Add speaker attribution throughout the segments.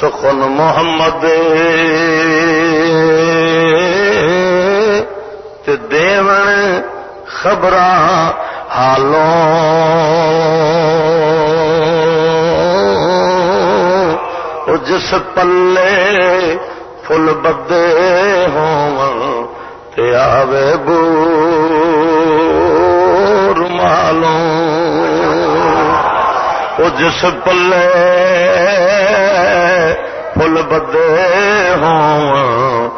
Speaker 1: سخن محمد دیون خبر حالوں۔ جس پلے فل بدے آوے بو مالوں۔ جس پلے فل بدے ہوں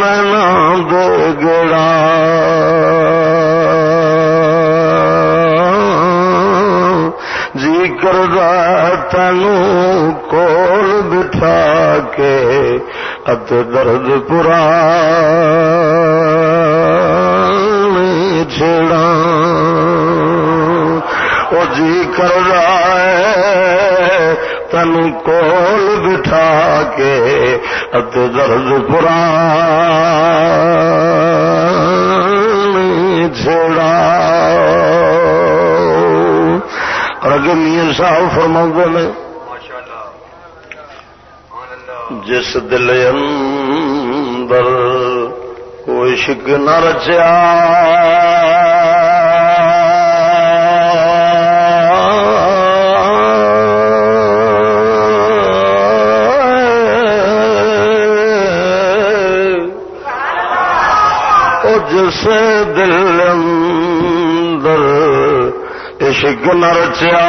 Speaker 1: منا بوگڑا جی کردہ تینوں کول بٹھا کے ات درد پورا۔ چھڑا او جی کردہ تن کول بٹھا کے ات درد پورا چھڑا اگے میاں صاحب فرما نے جس دل اندر کوئی شک نہ رچیا جس دل اندر عشق نہ رچیا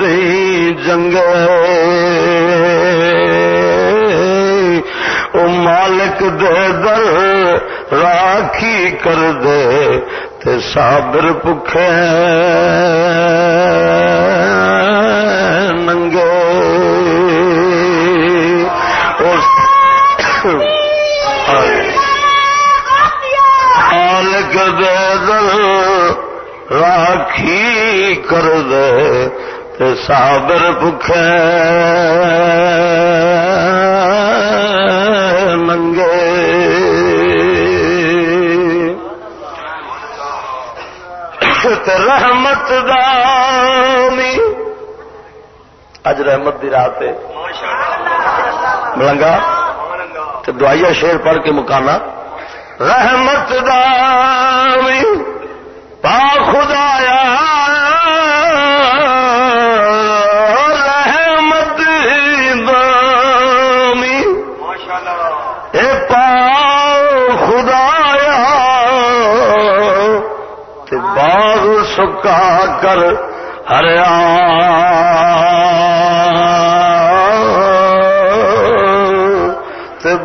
Speaker 1: دی جنگ او مالک دے در راکھی کر دے تے صابر پکھے۔ راکھی کر دے تے صابر بکھے۔ ننگے۔ تے رحمت دامی۔ اج رحمت دی رات ملنگا۔ تے دعائیا شیر پڑھ کے مکانا۔ رحمت دامی۔ سکا کر ہریا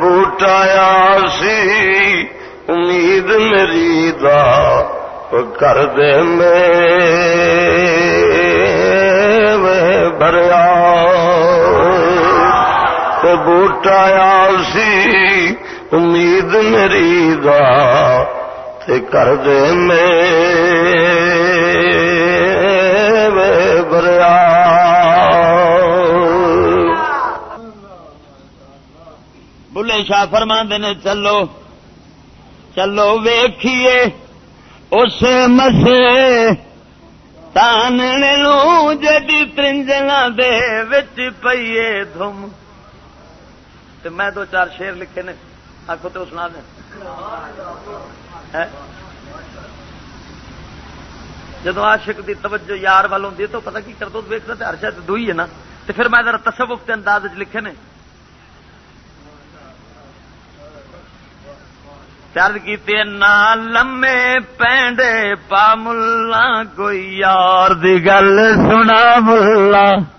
Speaker 1: بوٹایا سی امید میری دا کر دے میں۔ بریا بوٹایا سی امید میری دا تے کر دے میں۔ بریا
Speaker 2: بلے شاہ فرماندے نے، چلو چلو ویکھیے اس مسے تاننے لوں جدی ترنجنا دے وچ پئیے دھم۔ تو میں دو چار شیر لکھے نے آخو تو سنا دیں جدو عاشق دی توجہ یار وال ہوں تو پتہ کی کر دو تو ہر شاید دو ہی ہے نا۔ تو پھر میں ذرا تصوف کے انداز لکھے نے۔ چل کی لمے پینڈے پا ملا، کوئی یار دی گل سنا ملا۔